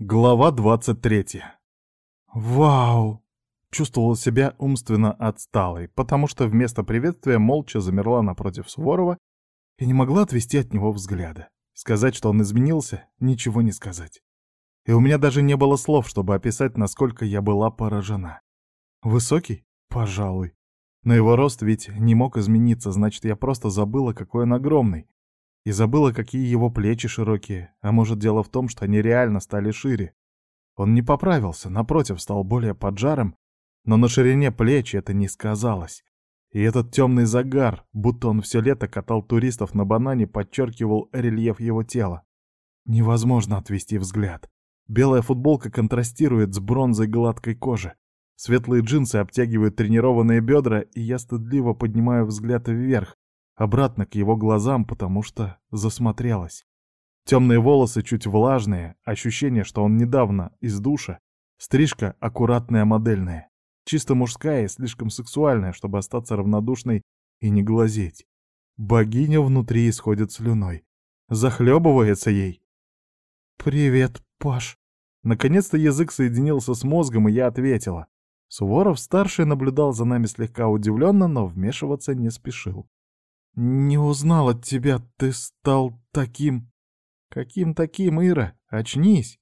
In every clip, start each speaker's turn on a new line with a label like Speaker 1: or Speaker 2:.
Speaker 1: Глава 23. Вау! Чувствовала себя умственно отсталой, потому что вместо приветствия молча замерла напротив Суворова и не могла отвести от него взгляда. Сказать, что он изменился, ничего не сказать. И у меня даже не было слов, чтобы описать, насколько я была поражена. Высокий? Пожалуй. Но его рост ведь не мог измениться, значит, я просто забыла, какой он огромный. И забыла, какие его плечи широкие. А может, дело в том, что они реально стали шире. Он не поправился, напротив, стал более поджарым, но на ширине плеч это не сказалось. И этот темный загар, будто он все лето катал туристов на банане, подчеркивал рельеф его тела. Невозможно отвести взгляд. Белая футболка контрастирует с бронзой гладкой кожи. Светлые джинсы обтягивают тренированные бедра, и я стыдливо поднимаю взгляд вверх, обратно к его глазам, потому что засмотрелась. Темные волосы чуть влажные, ощущение, что он недавно из душа, стрижка аккуратная модельная, чисто мужская и слишком сексуальная, чтобы остаться равнодушной и не глазеть. Богиня внутри исходит слюной. Захлебывается ей. «Привет, Паш». Наконец-то язык соединился с мозгом, и я ответила. Суворов-старший наблюдал за нами слегка удивленно, но вмешиваться не спешил. «Не узнал от тебя, ты стал таким...» «Каким таким, Ира? Очнись!»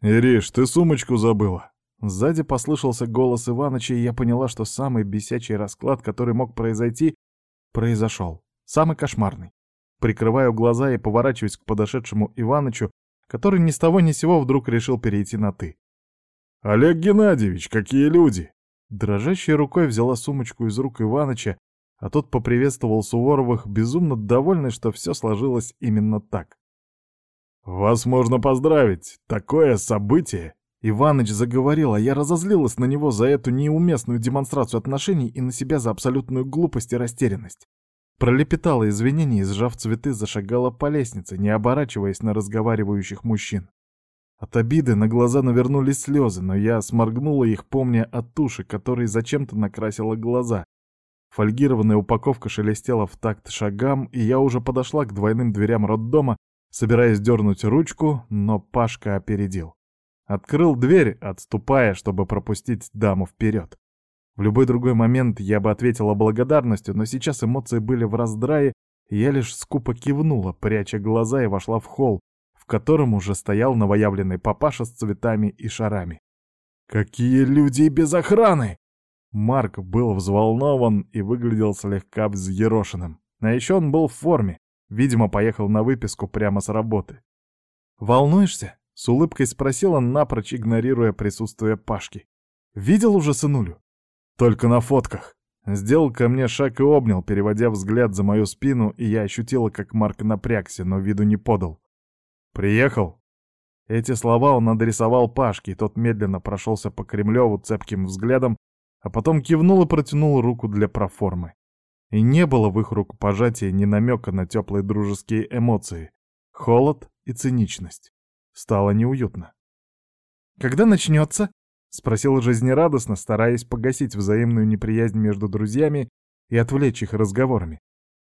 Speaker 2: «Ириш, ты сумочку забыла!»
Speaker 1: Сзади послышался голос Иваныча, и я поняла, что самый бесячий расклад, который мог произойти, произошел. Самый кошмарный. Прикрываю глаза и поворачиваюсь к подошедшему Иванычу, который ни с того ни сего вдруг решил перейти на «ты».
Speaker 2: «Олег Геннадьевич, какие люди!»
Speaker 1: Дрожащей рукой взяла сумочку из рук Иваныча, а тот поприветствовал Суворовых, безумно довольный, что все сложилось именно так.
Speaker 2: «Вас можно поздравить! Такое событие!»
Speaker 1: Иваныч заговорил, а я разозлилась на него за эту неуместную демонстрацию отношений и на себя за абсолютную глупость и растерянность. Пролепетала извинения и, сжав цветы, зашагала по лестнице, не оборачиваясь на разговаривающих мужчин. От обиды на глаза навернулись слезы, но я сморгнула их, помня о туши, которой зачем-то накрасила глаза. Фольгированная упаковка шелестела в такт шагам, и я уже подошла к двойным дверям роддома, собираясь дернуть ручку, но Пашка опередил. Открыл дверь, отступая, чтобы пропустить даму вперед. В любой другой момент я бы ответила благодарностью, но сейчас эмоции были в раздрае, и я лишь скупо кивнула, пряча глаза, и вошла в холл, в котором уже стоял новоявленный папаша с цветами и шарами. «Какие люди без охраны!» Марк был взволнован и выглядел слегка взъерошенным. А еще он был в форме, видимо, поехал на выписку прямо с работы. «Волнуешься?» — с улыбкой спросила, напрочь игнорируя присутствие Пашки. «Видел уже сынулю?» «Только на фотках». Сделал ко мне шаг и обнял, переводя взгляд за мою спину, и я ощутила, как Марк напрягся, но виду не подал. «Приехал?» Эти слова он адресовал Пашке, и тот медленно прошелся по Кремлеву цепким взглядом, а потом кивнул и протянул руку для проформы. И не было в их рукопожатии ни намека на теплые дружеские эмоции, холод и циничность. Стало неуютно. «Когда начнется?» — спросил жизнерадостно, стараясь погасить взаимную неприязнь между друзьями и отвлечь их разговорами.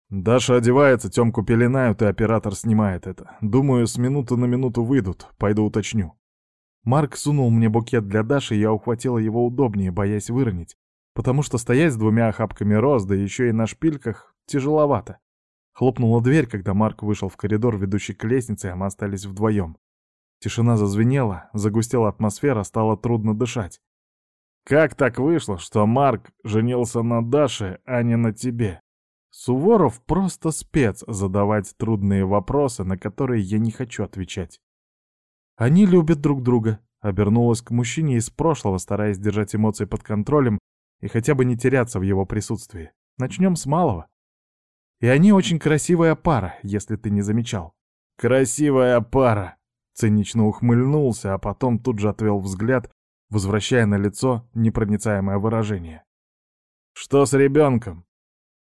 Speaker 1: «Даша одевается, Тёмку пеленают, и оператор снимает это. Думаю, с минуты на минуту выйдут, пойду уточню». Марк сунул мне букет для Даши, я ухватила его удобнее, боясь выронить, потому что стоять с двумя охапками роз, да еще и на шпильках, тяжеловато. Хлопнула дверь, когда Марк вышел в коридор, ведущий к лестнице, а мы остались вдвоем. Тишина зазвенела, загустела атмосфера, стало трудно дышать. «Как так вышло, что Марк женился на Даше, а не на тебе?» Суворов просто спец задавать трудные вопросы, на которые я не хочу отвечать. Они любят друг друга. Обернулась к мужчине из прошлого, стараясь держать эмоции под контролем и хотя бы не теряться в его присутствии. Начнем с малого. И они очень красивая пара, если ты не замечал. Красивая пара! Цинично ухмыльнулся, а потом тут же отвел взгляд, возвращая на лицо непроницаемое выражение. «Что с ребенком?»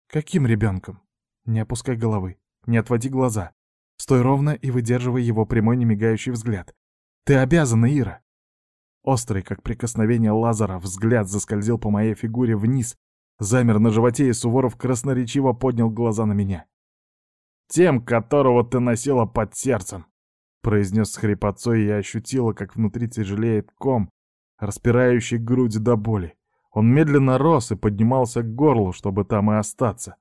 Speaker 1: «Каким ребенком?» «Не опускай головы, не отводи глаза. Стой ровно и выдерживай его прямой немигающий взгляд. Ты обязана, Ира. Острый, как прикосновение лазера, взгляд заскользил по моей фигуре вниз, замер на животе, и Суворов красноречиво поднял глаза на меня. «Тем, которого ты носила под сердцем!» произнес с хрипотцой, и я ощутила, как внутри тяжелеет ком, распирающий грудь до боли. Он медленно рос и поднимался к горлу, чтобы там и остаться.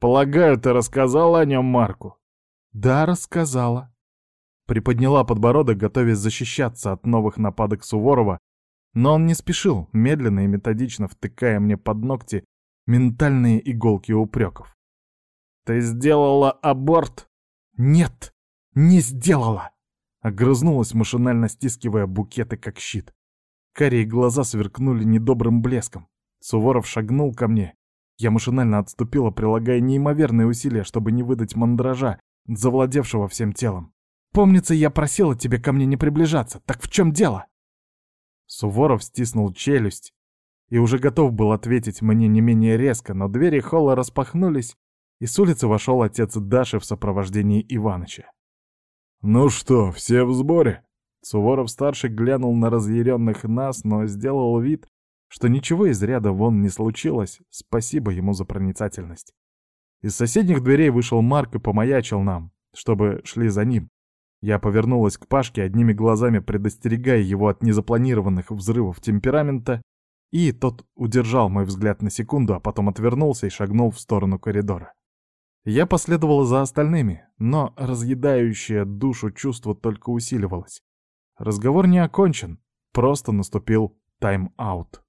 Speaker 1: «Полагаю, ты рассказала о нем Марку?» «Да, рассказала». Приподняла подбородок, готовясь защищаться от новых нападок Суворова, но он не спешил, медленно и методично втыкая мне под ногти ментальные иголки упреков. «Ты сделала аборт?» «Нет, не сделала!» Огрызнулась, машинально стискивая букеты как щит. Карие глаза сверкнули недобрым блеском. Суворов шагнул ко мне. Я машинально отступила, прилагая неимоверные усилия, чтобы не выдать мандража, завладевшего всем телом. «Помнится, я просила тебе ко мне не приближаться. Так в чем дело?» Суворов стиснул челюсть и уже готов был ответить мне не менее резко, но двери холла распахнулись, и с улицы вошел отец Даши в сопровождении Иваныча.
Speaker 2: «Ну что, все в сборе?»
Speaker 1: Суворов-старший глянул на разъяренных нас, но сделал вид, что ничего из ряда вон не случилось, спасибо ему за проницательность. Из соседних дверей вышел Марк и помаячил нам, чтобы шли за ним. Я повернулась к Пашке, одними глазами предостерегая его от незапланированных взрывов темперамента, и тот удержал мой взгляд на секунду, а потом отвернулся и шагнул в сторону коридора. Я последовала за остальными, но разъедающее душу чувство только усиливалось. Разговор не окончен, просто наступил тайм-аут.